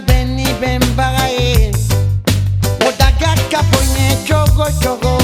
ina beni bagaye Odagaka poine chogo chogo